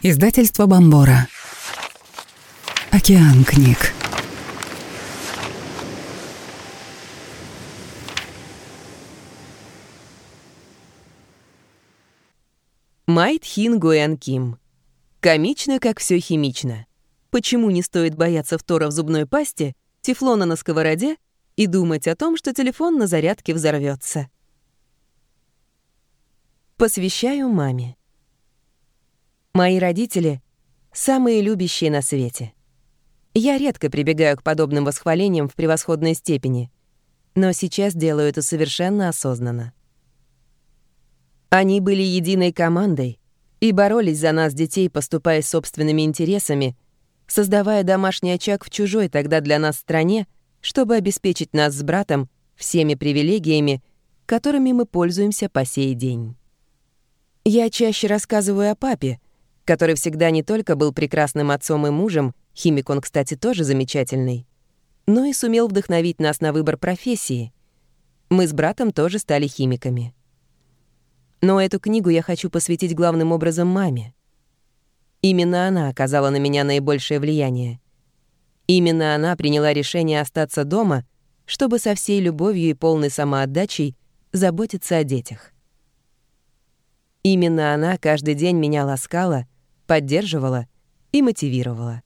Издательство Бомбора. Океан книг. Майт Хин Гуэн Ким. Комично, как все химично. Почему не стоит бояться втора в зубной пасте, тефлона на сковороде и думать о том, что телефон на зарядке взорвется? Посвящаю маме. Мои родители — самые любящие на свете. Я редко прибегаю к подобным восхвалениям в превосходной степени, но сейчас делаю это совершенно осознанно. Они были единой командой и боролись за нас, детей, поступая собственными интересами, создавая домашний очаг в чужой тогда для нас стране, чтобы обеспечить нас с братом всеми привилегиями, которыми мы пользуемся по сей день. Я чаще рассказываю о папе — который всегда не только был прекрасным отцом и мужем, химик он, кстати, тоже замечательный, но и сумел вдохновить нас на выбор профессии. Мы с братом тоже стали химиками. Но эту книгу я хочу посвятить главным образом маме. Именно она оказала на меня наибольшее влияние. Именно она приняла решение остаться дома, чтобы со всей любовью и полной самоотдачей заботиться о детях. Именно она каждый день меня ласкала — поддерживала и мотивировала.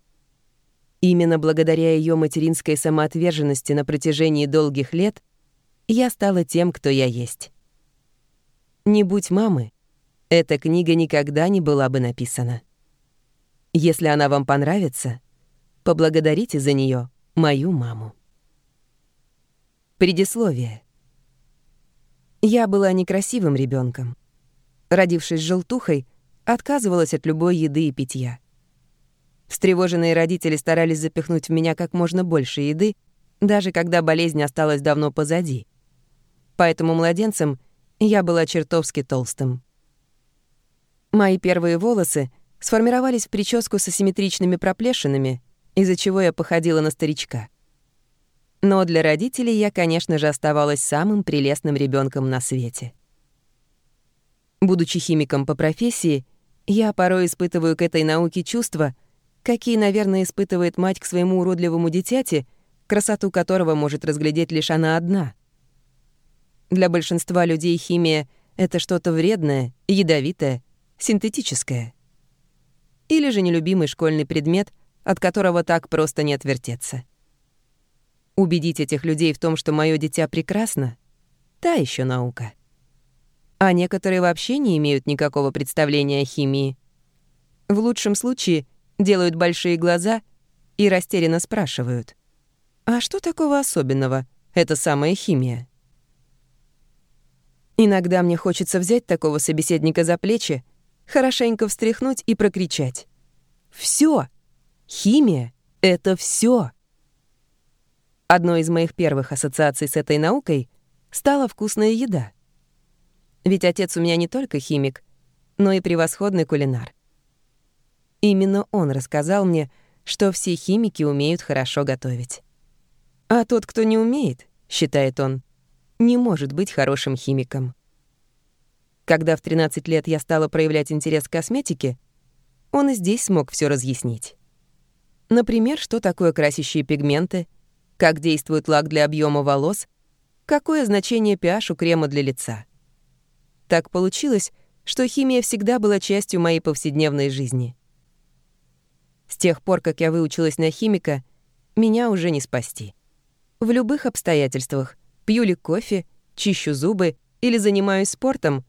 Именно благодаря ее материнской самоотверженности на протяжении долгих лет я стала тем, кто я есть. Не будь мамы, эта книга никогда не была бы написана. Если она вам понравится, поблагодарите за нее мою маму. Предисловие. Я была некрасивым ребенком. Родившись желтухой, отказывалась от любой еды и питья. Встревоженные родители старались запихнуть в меня как можно больше еды, даже когда болезнь осталась давно позади. Поэтому младенцем я была чертовски толстым. Мои первые волосы сформировались в прическу с асимметричными проплешинами, из-за чего я походила на старичка. Но для родителей я, конечно же, оставалась самым прелестным ребенком на свете. Будучи химиком по профессии, я порой испытываю к этой науке чувства, какие, наверное, испытывает мать к своему уродливому дитяти, красоту которого может разглядеть лишь она одна. Для большинства людей химия — это что-то вредное, ядовитое, синтетическое. Или же нелюбимый школьный предмет, от которого так просто не отвертеться. Убедить этих людей в том, что мое дитя прекрасно — та еще наука а некоторые вообще не имеют никакого представления о химии. В лучшем случае делают большие глаза и растерянно спрашивают, «А что такого особенного, эта самая химия?» Иногда мне хочется взять такого собеседника за плечи, хорошенько встряхнуть и прокричать. «Всё! Химия — это всё!» Одной из моих первых ассоциаций с этой наукой стала вкусная еда — ведь отец у меня не только химик, но и превосходный кулинар. Именно он рассказал мне, что все химики умеют хорошо готовить. А тот, кто не умеет, считает он, не может быть хорошим химиком. Когда в 13 лет я стала проявлять интерес к косметике, он и здесь смог все разъяснить. Например, что такое красящие пигменты, как действует лак для объема волос, какое значение pH у крема для лица — так получилось, что химия всегда была частью моей повседневной жизни. С тех пор, как я выучилась на химика, меня уже не спасти. В любых обстоятельствах, пью ли кофе, чищу зубы или занимаюсь спортом,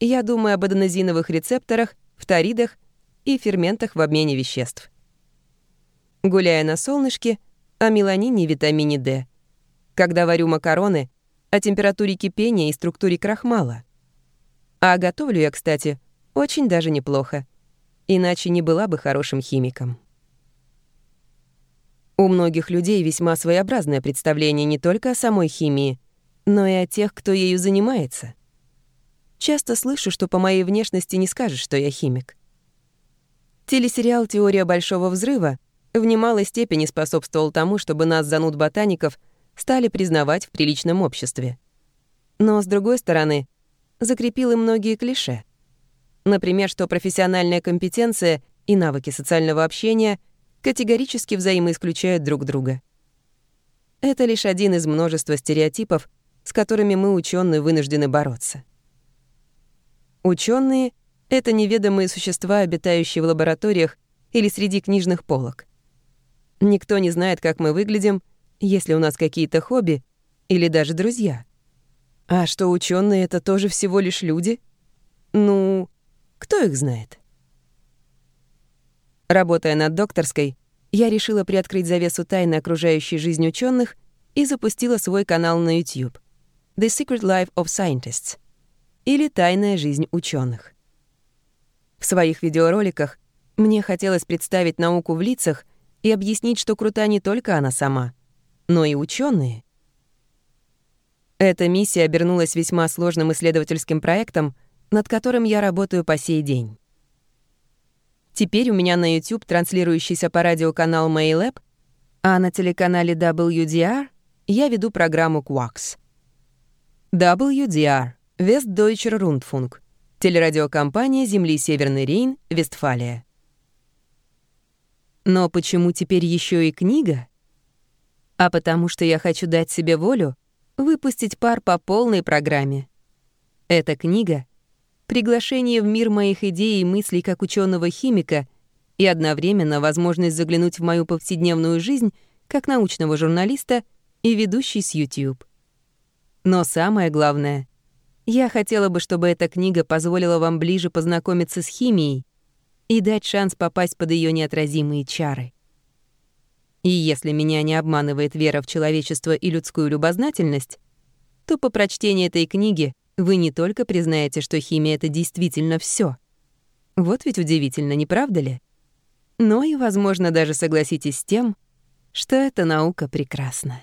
я думаю об аденозиновых рецепторах, фторидах и ферментах в обмене веществ. Гуляя на солнышке, о меланине и витамине D. Когда варю макароны, о температуре кипения и структуре крахмала. А готовлю я, кстати, очень даже неплохо. Иначе не была бы хорошим химиком. У многих людей весьма своеобразное представление не только о самой химии, но и о тех, кто ею занимается. Часто слышу, что по моей внешности не скажешь, что я химик. Телесериал «Теория большого взрыва» в немалой степени способствовал тому, чтобы нас, зануд ботаников, стали признавать в приличном обществе. Но, с другой стороны, закрепил и многие клише. Например, что профессиональная компетенция и навыки социального общения категорически взаимоисключают друг друга. Это лишь один из множества стереотипов, с которыми мы, ученые, вынуждены бороться. Ученые — это неведомые существа, обитающие в лабораториях или среди книжных полок. Никто не знает, как мы выглядим, если у нас какие-то хобби или даже друзья. А что ученые это тоже всего лишь люди? Ну, кто их знает? Работая над докторской, я решила приоткрыть завесу тайны окружающей жизни ученых и запустила свой канал на YouTube. The Secret Life of Scientists или Тайная жизнь ученых. В своих видеороликах мне хотелось представить науку в лицах и объяснить, что крута не только она сама, но и ученые. Эта миссия обернулась весьма сложным исследовательским проектом, над которым я работаю по сей день. Теперь у меня на YouTube транслирующийся по радиоканал MailApp, а на телеканале WDR я веду программу Quax — WDR — Westdeutscher Rundfunk, телерадиокомпания Земли Северный Рейн, Вестфалия. Но почему теперь еще и книга? А потому что я хочу дать себе волю выпустить пар по полной программе. Эта книга — приглашение в мир моих идей и мыслей как ученого химика и одновременно возможность заглянуть в мою повседневную жизнь как научного журналиста и ведущий с YouTube. Но самое главное, я хотела бы, чтобы эта книга позволила вам ближе познакомиться с химией и дать шанс попасть под ее неотразимые чары. И если меня не обманывает вера в человечество и людскую любознательность, то по прочтении этой книги вы не только признаете, что химия — это действительно все. Вот ведь удивительно, не правда ли? Но и, возможно, даже согласитесь с тем, что эта наука прекрасна.